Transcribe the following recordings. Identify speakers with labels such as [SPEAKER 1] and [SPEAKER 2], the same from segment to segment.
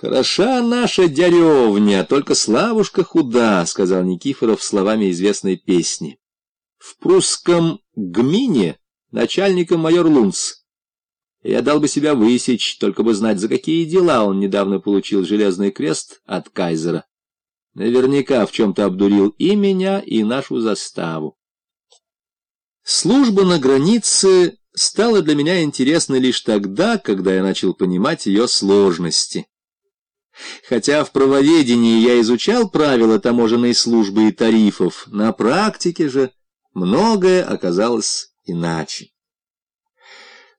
[SPEAKER 1] «Хороша наша деревня, только Славушка худа», — сказал Никифоров словами известной песни. «В прусском гмине начальником майор Лунц. Я дал бы себя высечь, только бы знать, за какие дела он недавно получил железный крест от кайзера. Наверняка в чем-то обдурил и меня, и нашу заставу. Служба на границе стала для меня интересной лишь тогда, когда я начал понимать ее сложности. Хотя в правоведении я изучал правила таможенной службы и тарифов, на практике же многое оказалось иначе.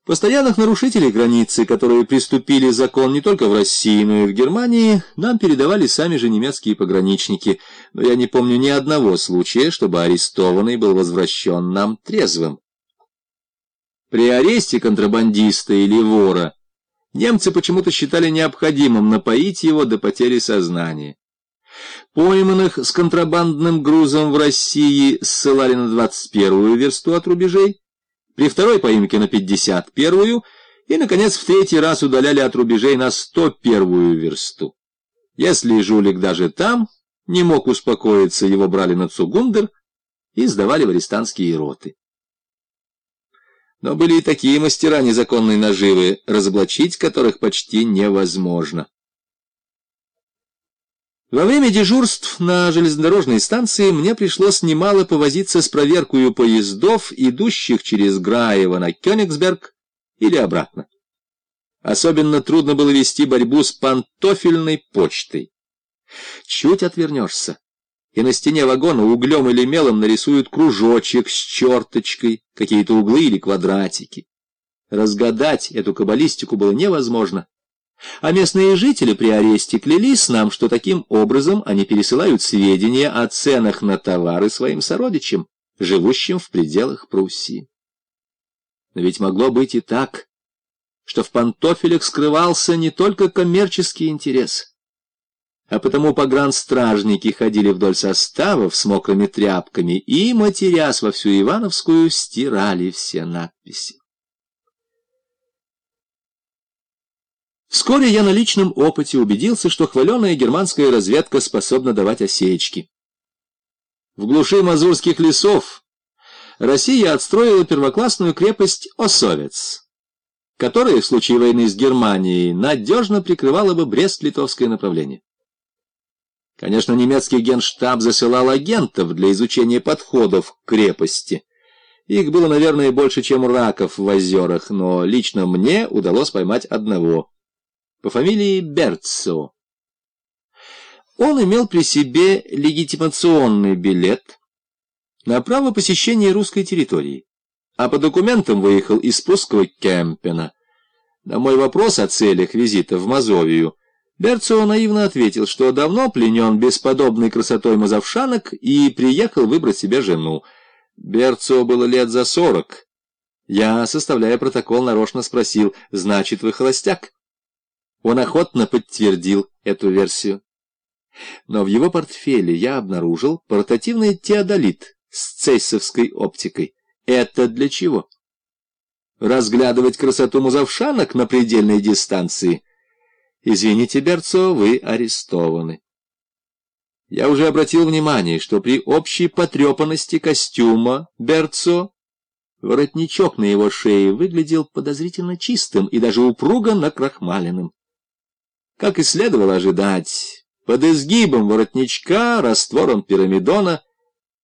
[SPEAKER 1] Постоянных нарушителей границы, которые приступили закон не только в России, но и в Германии, нам передавали сами же немецкие пограничники, но я не помню ни одного случая, чтобы арестованный был возвращен нам трезвым. При аресте контрабандиста или вора Немцы почему-то считали необходимым напоить его до потери сознания. Пойманных с контрабандным грузом в России ссылали на 21-ю версту от рубежей, при второй поимке на 51-ю и, наконец, в третий раз удаляли от рубежей на 101-ю версту. Если жулик даже там не мог успокоиться, его брали на Цугундер и сдавали в арестантские роты. Но были и такие мастера незаконной наживы, разоблачить которых почти невозможно. Во время дежурств на железнодорожной станции мне пришлось немало повозиться с проверкой поездов, идущих через Граево на Кёнигсберг или обратно. Особенно трудно было вести борьбу с пантофельной почтой. Чуть отвернешься, и на стене вагона углем или мелом нарисуют кружочек с черточкой, какие-то углы или квадратики. Разгадать эту каббалистику было невозможно. А местные жители при аресте клялись нам, что таким образом они пересылают сведения о ценах на товары своим сородичам, живущим в пределах Пруссии. Но ведь могло быть и так, что в пантофелях скрывался не только коммерческий интерес — а потому погранстражники ходили вдоль составов с мокрыми тряпками и, матерясь во всю Ивановскую, стирали все надписи. Вскоре я на личном опыте убедился, что хваленая германская разведка способна давать осечки. В глуши мазурских лесов Россия отстроила первоклассную крепость Осовец, которая в случае войны с Германией надежно прикрывала бы Брест-Литовское направление. Конечно, немецкий генштаб засылал агентов для изучения подходов к крепости. Их было, наверное, больше, чем раков в озерах, но лично мне удалось поймать одного. По фамилии Берцо. Он имел при себе легитимационный билет на право посещения русской территории, а по документам выехал из прусского Кемпена. На мой вопрос о целях визита в Мазовию Берцио наивно ответил, что давно пленен бесподобной красотой мазовшанок и приехал выбрать себе жену. Берцио было лет за сорок. Я, составляя протокол, нарочно спросил, значит, вы холостяк? Он охотно подтвердил эту версию. Но в его портфеле я обнаружил портативный теодолит с цейсовской оптикой. Это для чего? Разглядывать красоту мазовшанок на предельной дистанции — Извините, Берцо, вы арестованы. Я уже обратил внимание, что при общей потрепанности костюма Берцо воротничок на его шее выглядел подозрительно чистым и даже упруго накрахмаленным. Как и следовало ожидать, под изгибом воротничка, раствором пирамидона,